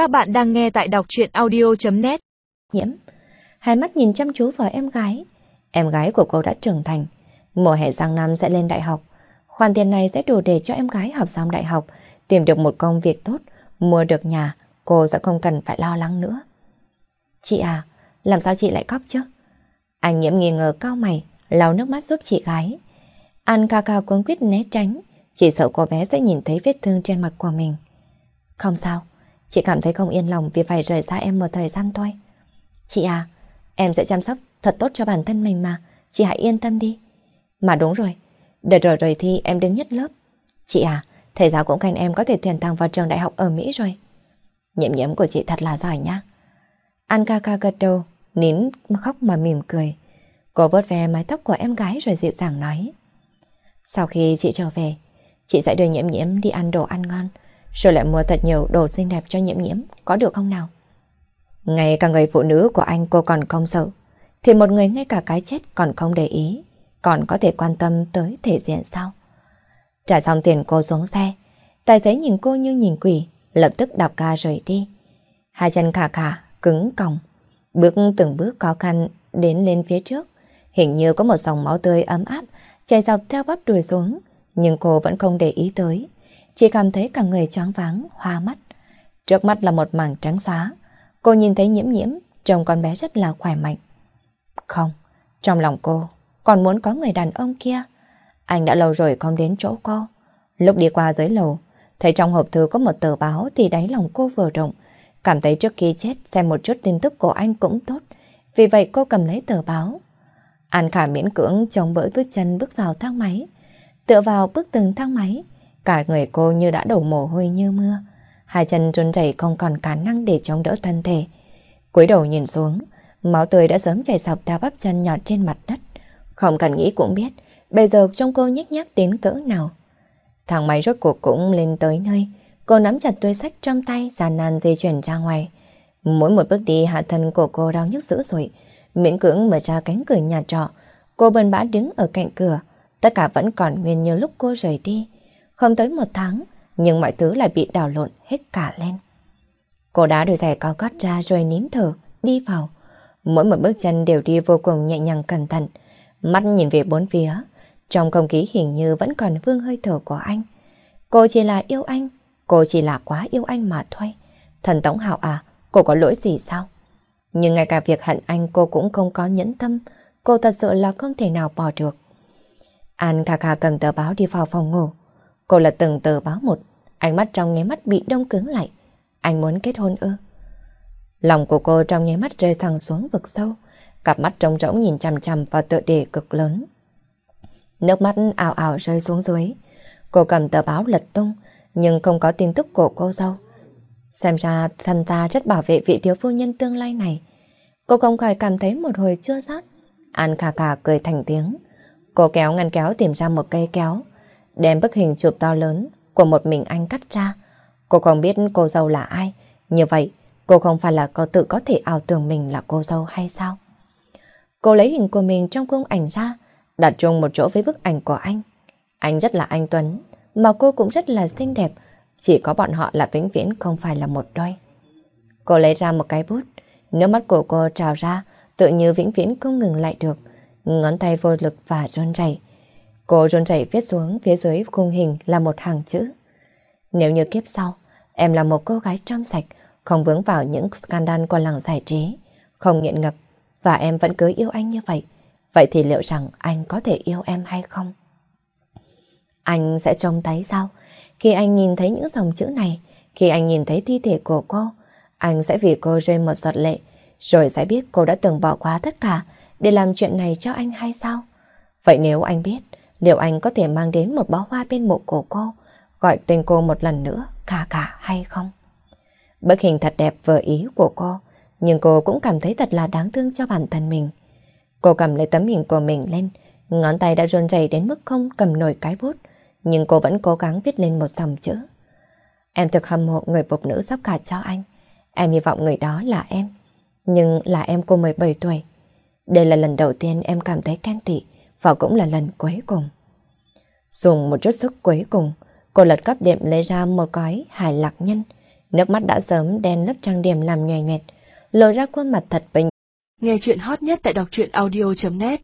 Các bạn đang nghe tại đọc truyện audio.net Nhiễm, hai mắt nhìn chăm chú vào em gái. Em gái của cô đã trưởng thành. Mùa hè sang năm sẽ lên đại học. Khoản tiền này sẽ đủ để cho em gái học xong đại học, tìm được một công việc tốt, mua được nhà, cô sẽ không cần phải lo lắng nữa. Chị à, làm sao chị lại khóc chứ? Anh nhiễm nghi ngờ cao mày, lau nước mắt giúp chị gái. Anh ca ca cuốn quyết né tránh, chỉ sợ cô bé sẽ nhìn thấy vết thương trên mặt của mình. Không sao, chị cảm thấy không yên lòng vì phải rời xa em một thời gian thôi. Chị à, em sẽ chăm sóc thật tốt cho bản thân mình mà, chị hãy yên tâm đi. Mà đúng rồi, đợt rồi rồi thi em đứng nhất lớp. Chị à, thầy giáo cũng khen em có thể tuyển thẳng vào trường đại học ở Mỹ rồi. Nhiệm nhiễm của chị thật là giỏi nhá An ca ca gật đầu, nín khóc mà mỉm cười. Cô vớt ve mái tóc của em gái rồi dịu dàng nói. Sau khi chị trở về, chị sẽ đưa nhiễm nhiễm đi ăn đồ ăn ngon, rồi lại mua thật nhiều đồ xinh đẹp cho nhiễm nhiễm, có được không nào? Ngay cả người phụ nữ của anh cô còn không sợ, thì một người ngay cả cái chết còn không để ý, còn có thể quan tâm tới thể diện sao? Trả xong tiền cô xuống xe, tài xế nhìn cô như nhìn quỷ, lập tức đạp ca rời đi. Hai chân khả khả, cứng còng, bước từng bước khó khăn đến lên phía trước. Hình như có một dòng máu tươi ấm áp chảy dọc theo bắp đùi xuống, nhưng cô vẫn không để ý tới. Chỉ cảm thấy cả người choáng váng, hoa mắt. Trước mắt là một mảng trắng xóa. Cô nhìn thấy nhiễm nhiễm, trông con bé rất là khỏe mạnh. Không, trong lòng cô còn muốn có người đàn ông kia. Anh đã lâu rồi không đến chỗ cô. Lúc đi qua dưới lầu, thấy trong hộp thư có một tờ báo thì đáy lòng cô vừa động. Cảm thấy trước khi chết xem một chút tin tức của anh cũng tốt. Vì vậy cô cầm lấy tờ báo. An Khả miễn cưỡng chống bỡ bước chân bước vào thang máy. Tựa vào bức tường thang máy, cả người cô như đã đổ mồ hôi như mưa. Hai chân run rẩy không còn khả năng để chống đỡ thân thể. cúi đầu nhìn xuống, máu tươi đã sớm chảy sọc theo bắp chân nhọt trên mặt đất. Không cần nghĩ cũng biết, bây giờ trông cô nhếch nhác đến cỡ nào. Thang máy rốt cuộc cũng lên tới nơi, cô nắm chặt túi sách trong tay, gian nan di chuyển ra ngoài. Mỗi một bước đi hạ thân của cô đau nhức dữ dội, miễn cưỡng mở ra cánh cửa nhà trọ. Cô bần bã đứng ở cạnh cửa, tất cả vẫn còn nguyên như lúc cô rời đi. Không tới một tháng, nhưng mọi thứ lại bị đảo lộn hết cả lên. Cô đá đôi giày cao gót ra rồi nín thở, đi vào. Mỗi một bước chân đều đi vô cùng nhẹ nhàng cẩn thận. Mắt nhìn về bốn phía, trong không khí hình như vẫn còn vương hơi thở của anh. Cô chỉ là yêu anh, cô chỉ là quá yêu anh mà thôi. Thần Tống Hạo à, cô có lỗi gì sao? Nhưng ngay cả việc hận anh cô cũng không có nhẫn tâm, cô thật sự là không thể nào bỏ được. An khà khà cầm tờ báo đi vào phòng ngủ. Cô là từng tờ báo một, ánh mắt trong nháy mắt bị đông cứng lại. Anh muốn kết hôn ư? Lòng của cô trong nháy mắt rơi thẳng xuống vực sâu, cặp mắt trống rỗng nhìn chằm chằm vào tựa đề cực lớn. Nước mắt ảo ảo rơi xuống dưới. Cô cầm tờ báo lật tung, nhưng không có tin tức của cô dâu. Xem ra thân ta rất bảo vệ vị thiếu phu nhân tương lai này. Cô không khỏi cảm thấy một hồi chua xót. An khà khà cười thành tiếng. Cô kéo ngăn kéo tìm ra một cây kéo, đem bức hình chụp to lớn của một mình anh cắt ra. Cô không biết cô dâu là ai. Như vậy, cô không phải là cô tự có thể ảo tưởng mình là cô dâu hay sao? Cô lấy hình của mình trong khung ảnh ra, đặt chung một chỗ với bức ảnh của anh. Anh rất là anh Tuấn, mà cô cũng rất là xinh đẹp, chỉ có bọn họ là vĩnh viễn không phải là một đôi. Cô lấy ra một cái bút, nước mắt của cô trào ra, tự như vĩnh viễn không ngừng lại được. Ngón tay vô lực và run rẩy. Cô run rẩy viết xuống phía dưới khung hình là một hàng chữ. Nếu như kiếp sau, em là một cô gái trong sạch, không vướng vào những scandal của làng giải trí, không nghiện ngập, và em vẫn cứ yêu anh như vậy, vậy thì liệu rằng anh có thể yêu em hay không? Anh sẽ trông thấy sao? Khi anh nhìn thấy những dòng chữ này, khi anh nhìn thấy thi thể của cô, anh sẽ vì cô rơi một giọt lệ, rồi sẽ biết cô đã từng bỏ qua tất cả để làm chuyện này cho anh hay sao? Vậy nếu anh biết, liệu anh có thể mang đến một bó hoa bên mộ của cô, gọi tên cô một lần nữa, cả cả hay không? Bức hình thật đẹp vừa ý của cô, nhưng cô cũng cảm thấy thật là đáng thương cho bản thân mình. Cô cầm lấy tấm hình của mình lên, ngón tay đã run rẩy đến mức không cầm nổi cái bút, nhưng cô vẫn cố gắng viết lên một dòng chữ. Em thực hâm mộ người phụ nữ sắp gả cho anh. Em hy vọng người đó là em. Nhưng là em cô 17 tuổi. Đây là lần đầu tiên em cảm thấy khen tị và cũng là lần cuối cùng. Dùng một chút sức cuối cùng, cô lật cắp đệm lấy ra một gói hải lạc nhân. Nước mắt đã sớm đen lớp trang điểm làm nhòe nhòe, lộ ra khuôn mặt thật bình. Nghe chuyện hot nhất tại đọc truyện audio.net